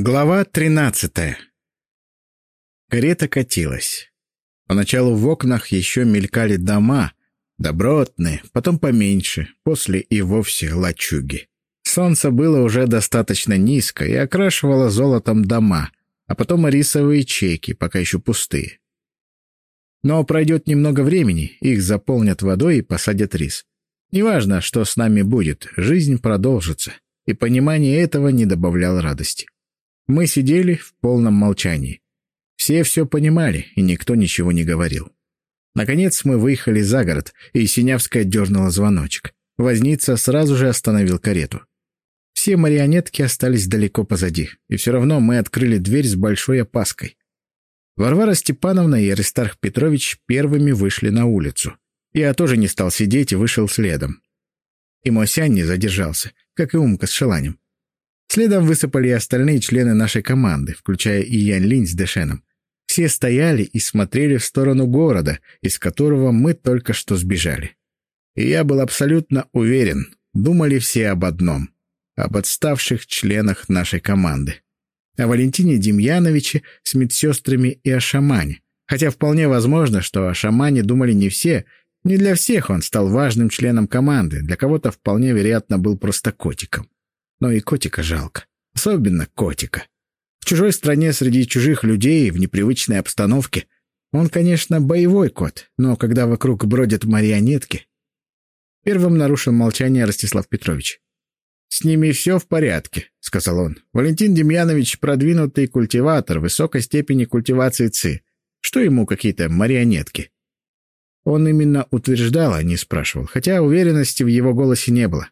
Глава тринадцатая. Карета катилась. Поначалу в окнах еще мелькали дома, добротные, потом поменьше, после и вовсе лачуги. Солнце было уже достаточно низко и окрашивало золотом дома, а потом рисовые чеки, пока еще пустые. Но пройдет немного времени, их заполнят водой и посадят рис. Неважно, что с нами будет, жизнь продолжится, и понимание этого не добавляло радости. Мы сидели в полном молчании. Все все понимали, и никто ничего не говорил. Наконец мы выехали за город, и Синявская дернула звоночек. Возница сразу же остановил карету. Все марионетки остались далеко позади, и все равно мы открыли дверь с большой опаской. Варвара Степановна и Аристарх Петрович первыми вышли на улицу. Я тоже не стал сидеть и вышел следом. И Мосян не задержался, как и Умка с Шеланем. Следом высыпали и остальные члены нашей команды, включая и Ян Линь с Дэшеном. Все стояли и смотрели в сторону города, из которого мы только что сбежали. И я был абсолютно уверен, думали все об одном — об отставших членах нашей команды. О Валентине Демьяновиче с медсестрами и о шамане. Хотя вполне возможно, что о шамане думали не все, не для всех он стал важным членом команды, для кого-то вполне вероятно был просто котиком. Но и котика жалко. Особенно котика. В чужой стране среди чужих людей, в непривычной обстановке. Он, конечно, боевой кот, но когда вокруг бродят марионетки... Первым нарушил молчание Ростислав Петрович. «С ними все в порядке», — сказал он. «Валентин Демьянович — продвинутый культиватор высокой степени культивации ЦИ. Что ему какие-то марионетки?» Он именно утверждал, а не спрашивал, хотя уверенности в его голосе не было.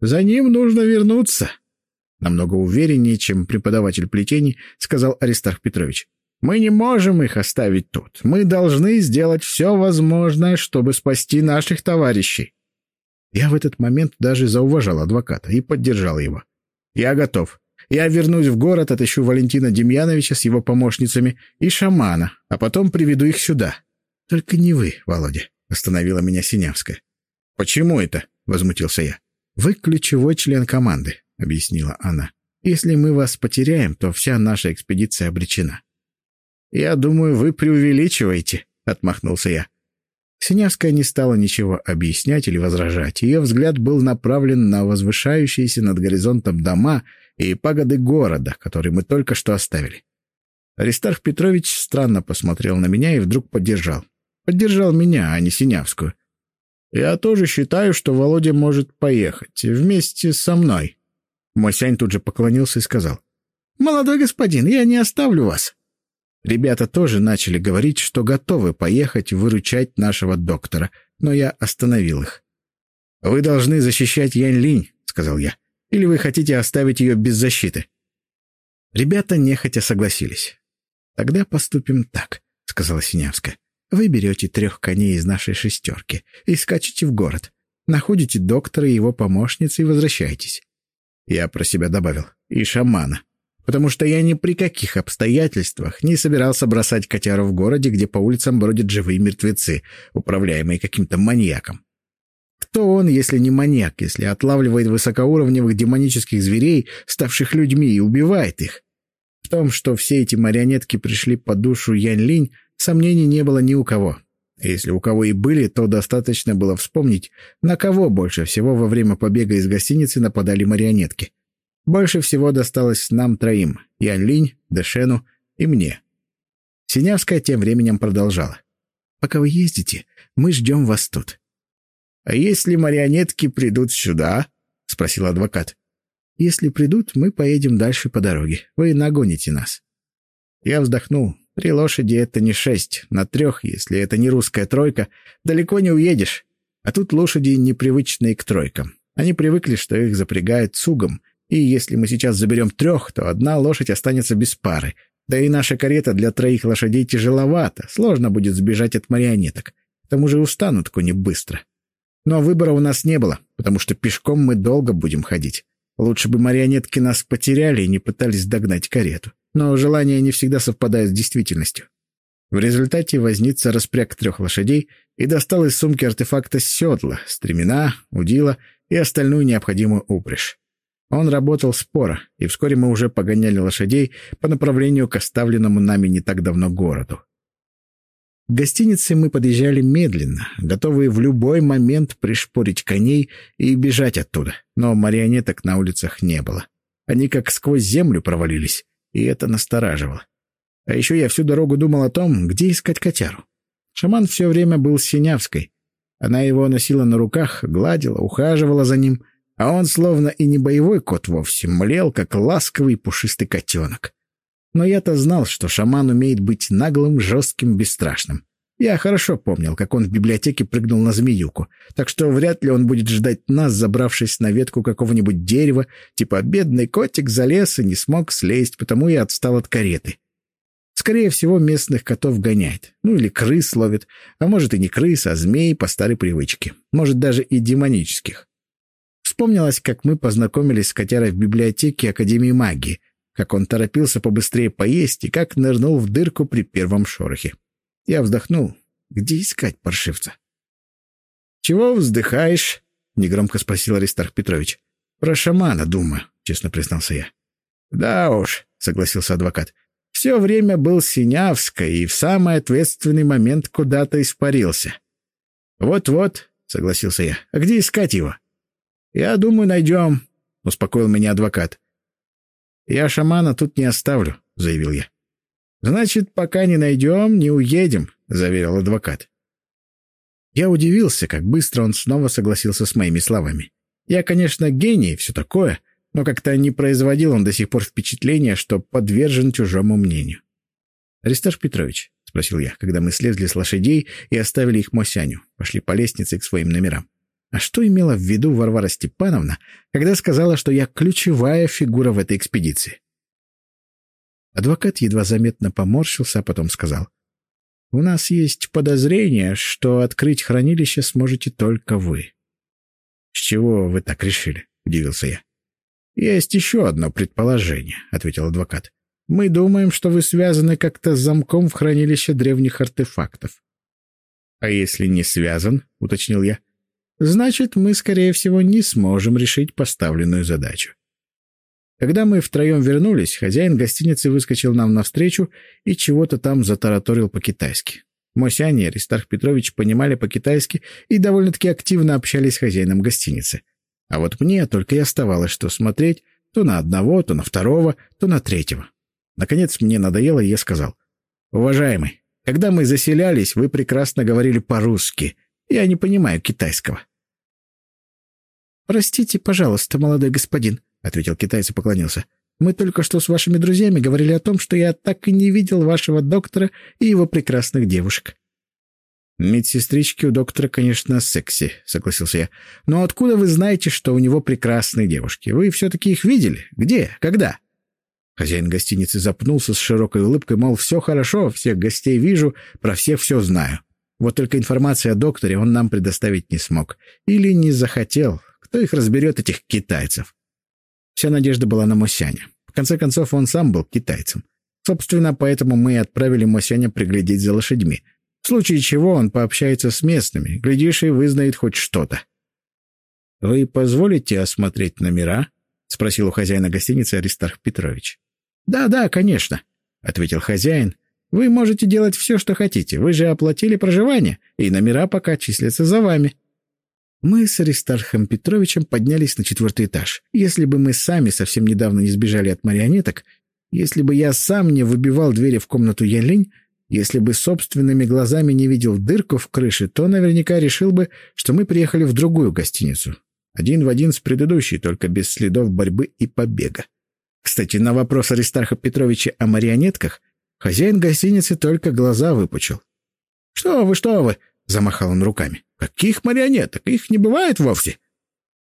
За ним нужно вернуться. Намного увереннее, чем преподаватель плетений, сказал Аристарх Петрович. Мы не можем их оставить тут. Мы должны сделать все возможное, чтобы спасти наших товарищей. Я в этот момент даже зауважал адвоката и поддержал его. Я готов. Я вернусь в город, отыщу Валентина Демьяновича с его помощницами и шамана, а потом приведу их сюда. Только не вы, Володя, — остановила меня Синявская. — Почему это? — возмутился я. «Вы ключевой член команды», — объяснила она. «Если мы вас потеряем, то вся наша экспедиция обречена». «Я думаю, вы преувеличиваете», — отмахнулся я. Синявская не стала ничего объяснять или возражать. Ее взгляд был направлен на возвышающиеся над горизонтом дома и пагоды города, который мы только что оставили. Аристарх Петрович странно посмотрел на меня и вдруг поддержал. Поддержал меня, а не Синявскую. Я тоже считаю, что Володя может поехать вместе со мной. Мосянь тут же поклонился и сказал. «Молодой господин, я не оставлю вас». Ребята тоже начали говорить, что готовы поехать выручать нашего доктора, но я остановил их. «Вы должны защищать Янь Линь», — сказал я. «Или вы хотите оставить ее без защиты?» Ребята нехотя согласились. «Тогда поступим так», — сказала Синявская. Вы берете трех коней из нашей шестерки и скачете в город. Находите доктора и его помощницы и возвращаетесь. Я про себя добавил. И шамана. Потому что я ни при каких обстоятельствах не собирался бросать котяру в городе, где по улицам бродят живые мертвецы, управляемые каким-то маньяком. Кто он, если не маньяк, если отлавливает высокоуровневых демонических зверей, ставших людьми, и убивает их? В том, что все эти марионетки пришли по душу Янь-Линь, Сомнений не было ни у кого. Если у кого и были, то достаточно было вспомнить, на кого больше всего во время побега из гостиницы нападали марионетки. Больше всего досталось нам троим — Ян Линь, Дэшену и мне. Синявская тем временем продолжала. «Пока вы ездите, мы ждем вас тут». «А если марионетки придут сюда?» — спросил адвокат. «Если придут, мы поедем дальше по дороге. Вы нагоните нас». Я вздохнул. Три лошади — это не шесть. На трех, если это не русская тройка, далеко не уедешь. А тут лошади непривычные к тройкам. Они привыкли, что их запрягают цугом, и если мы сейчас заберем трех, то одна лошадь останется без пары. Да и наша карета для троих лошадей тяжеловата, сложно будет сбежать от марионеток. К тому же устанут кони быстро. Но выбора у нас не было, потому что пешком мы долго будем ходить. Лучше бы марионетки нас потеряли и не пытались догнать карету но желания не всегда совпадают с действительностью. В результате возница распряг трех лошадей и достал из сумки артефакта седла, стремена, удила и остальную необходимую упряжь. Он работал споро, и вскоре мы уже погоняли лошадей по направлению к оставленному нами не так давно городу. К гостинице мы подъезжали медленно, готовые в любой момент пришпорить коней и бежать оттуда, но марионеток на улицах не было. Они как сквозь землю провалились, и это настораживало. А еще я всю дорогу думал о том, где искать котяру. Шаман все время был с Синявской. Она его носила на руках, гладила, ухаживала за ним, а он, словно и не боевой кот вовсе, млел, как ласковый пушистый котенок. Но я-то знал, что шаман умеет быть наглым, жестким, бесстрашным. Я хорошо помнил, как он в библиотеке прыгнул на змеюку, так что вряд ли он будет ждать нас, забравшись на ветку какого-нибудь дерева, типа «бедный котик залез и не смог слезть, потому и отстал от кареты». Скорее всего, местных котов гоняет. Ну или крыс ловит. А может и не крыс, а змей по старой привычке. Может даже и демонических. Вспомнилось, как мы познакомились с котярой в библиотеке Академии магии, как он торопился побыстрее поесть и как нырнул в дырку при первом шорохе. Я вздохнул. Где искать паршивца? — Чего вздыхаешь? — негромко спросил Аристарх Петрович. — Про шамана думаю, — честно признался я. — Да уж, — согласился адвокат. — Все время был Синявской и в самый ответственный момент куда-то испарился. Вот — Вот-вот, — согласился я. — А где искать его? — «Я думаю, найдем», — успокоил меня адвокат. «Я шамана тут не оставлю», — заявил я. «Значит, пока не найдем, не уедем», — заверил адвокат. Я удивился, как быстро он снова согласился с моими словами. Я, конечно, гений и все такое, но как-то не производил он до сих пор впечатления, что подвержен чужому мнению. «Аристаш Петрович», — спросил я, когда мы слезли с лошадей и оставили их Мосяню, пошли по лестнице к своим номерам. А что имела в виду Варвара Степановна, когда сказала, что я ключевая фигура в этой экспедиции? Адвокат едва заметно поморщился, а потом сказал. — У нас есть подозрение, что открыть хранилище сможете только вы. — С чего вы так решили? — удивился я. — Есть еще одно предположение, — ответил адвокат. — Мы думаем, что вы связаны как-то с замком в хранилище древних артефактов. — А если не связан, — уточнил я, — значит, мы, скорее всего, не сможем решить поставленную задачу. Когда мы втроем вернулись, хозяин гостиницы выскочил нам навстречу и чего-то там затараторил по-китайски. Мосяне и Аристарх Петрович понимали по-китайски и довольно-таки активно общались с хозяином гостиницы. А вот мне только и оставалось, что смотреть то на одного, то на второго, то на третьего. Наконец мне надоело, и я сказал. «Уважаемый, когда мы заселялись, вы прекрасно говорили по-русски. Я не понимаю китайского». «Простите, пожалуйста, молодой господин», — ответил китайец и поклонился. «Мы только что с вашими друзьями говорили о том, что я так и не видел вашего доктора и его прекрасных девушек». «Медсестрички у доктора, конечно, секси», — согласился я. «Но откуда вы знаете, что у него прекрасные девушки? Вы все-таки их видели? Где? Когда?» Хозяин гостиницы запнулся с широкой улыбкой, мол, все хорошо, всех гостей вижу, про всех все знаю. Вот только информации о докторе он нам предоставить не смог. Или не захотел, кто их разберет, этих китайцев? Вся надежда была на Мосяня. В конце концов, он сам был китайцем. Собственно, поэтому мы и отправили Мосяня приглядеть за лошадьми. В случае чего он пообщается с местными, глядишь, и вызнает хоть что-то. — Вы позволите осмотреть номера? — спросил у хозяина гостиницы Аристарх Петрович. «Да, — Да-да, конечно, — ответил хозяин. — Вы можете делать все, что хотите. Вы же оплатили проживание, и номера пока числятся за вами. Мы с Аристархом Петровичем поднялись на четвертый этаж. Если бы мы сами совсем недавно не сбежали от марионеток, если бы я сам не выбивал двери в комнату Ялинь, если бы собственными глазами не видел дырку в крыше, то наверняка решил бы, что мы приехали в другую гостиницу. Один в один с предыдущей, только без следов борьбы и побега. Кстати, на вопрос Аристарха Петровича о марионетках хозяин гостиницы только глаза выпучил. «Что вы, что вы!» — замахал он руками. Каких марионеток? Их не бывает вовсе.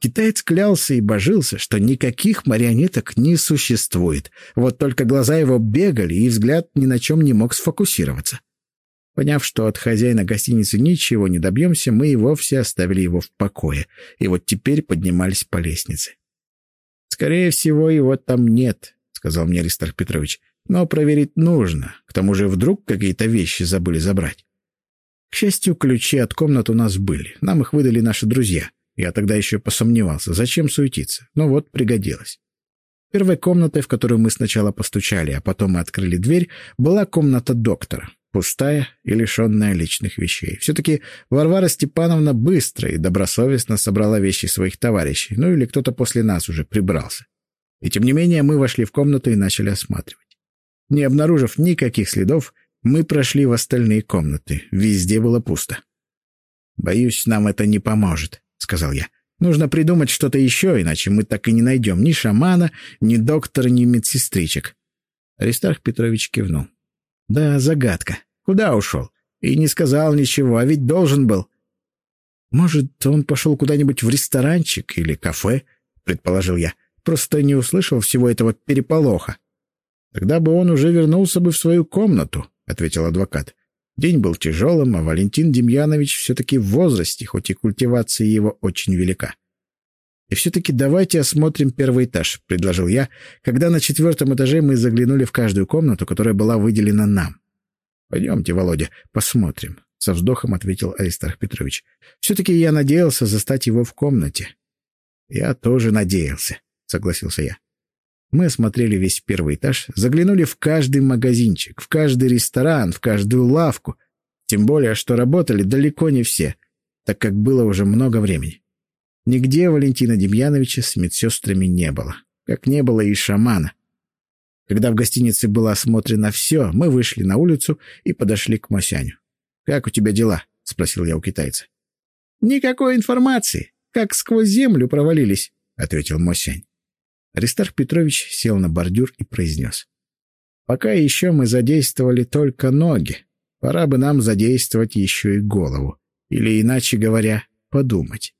Китаец клялся и божился, что никаких марионеток не существует. Вот только глаза его бегали, и взгляд ни на чем не мог сфокусироваться. Поняв, что от хозяина гостиницы ничего не добьемся, мы и вовсе оставили его в покое, и вот теперь поднимались по лестнице. «Скорее всего, его там нет», — сказал мне Аристарх Петрович. «Но проверить нужно. К тому же вдруг какие-то вещи забыли забрать». К счастью, ключи от комнат у нас были. Нам их выдали наши друзья. Я тогда еще посомневался, зачем суетиться, но вот пригодилось. Первой комнатой, в которую мы сначала постучали, а потом мы открыли дверь, была комната доктора, пустая и лишенная личных вещей. Все-таки Варвара Степановна быстро и добросовестно собрала вещи своих товарищей, ну или кто-то после нас уже прибрался. И тем не менее мы вошли в комнату и начали осматривать. Не обнаружив никаких следов, мы прошли в остальные комнаты. Везде было пусто. «Боюсь, нам это не поможет», — сказал я. «Нужно придумать что-то еще, иначе мы так и не найдем ни шамана, ни доктора, ни медсестричек». Аристарх Петрович кивнул. «Да, загадка. Куда ушел? И не сказал ничего, а ведь должен был». «Может, он пошел куда-нибудь в ресторанчик или кафе?» — предположил я. «Просто не услышал всего этого переполоха». «Тогда бы он уже вернулся бы в свою комнату», — ответил адвокат. День был тяжелым, а Валентин Демьянович все-таки в возрасте, хоть и культивация его очень велика. «И все-таки давайте осмотрим первый этаж», — предложил я, когда на четвертом этаже мы заглянули в каждую комнату, которая была выделена нам. «Пойдемте, Володя, посмотрим», — со вздохом ответил Аристарх Петрович. «Все-таки я надеялся застать его в комнате». «Я тоже надеялся», — согласился я. Мы осмотрели весь первый этаж, заглянули в каждый магазинчик, в каждый ресторан, в каждую лавку. Тем более, что работали далеко не все, так как было уже много времени. Нигде Валентина Демьяновича с медсестрами не было, как не было и шамана. Когда в гостинице было осмотрено все, мы вышли на улицу и подошли к Мосяню. «Как у тебя дела?» — спросил я у китайца. «Никакой информации. Как сквозь землю провалились», — ответил Мосянь. Аристарх Петрович сел на бордюр и произнес. «Пока еще мы задействовали только ноги. Пора бы нам задействовать еще и голову. Или, иначе говоря, подумать».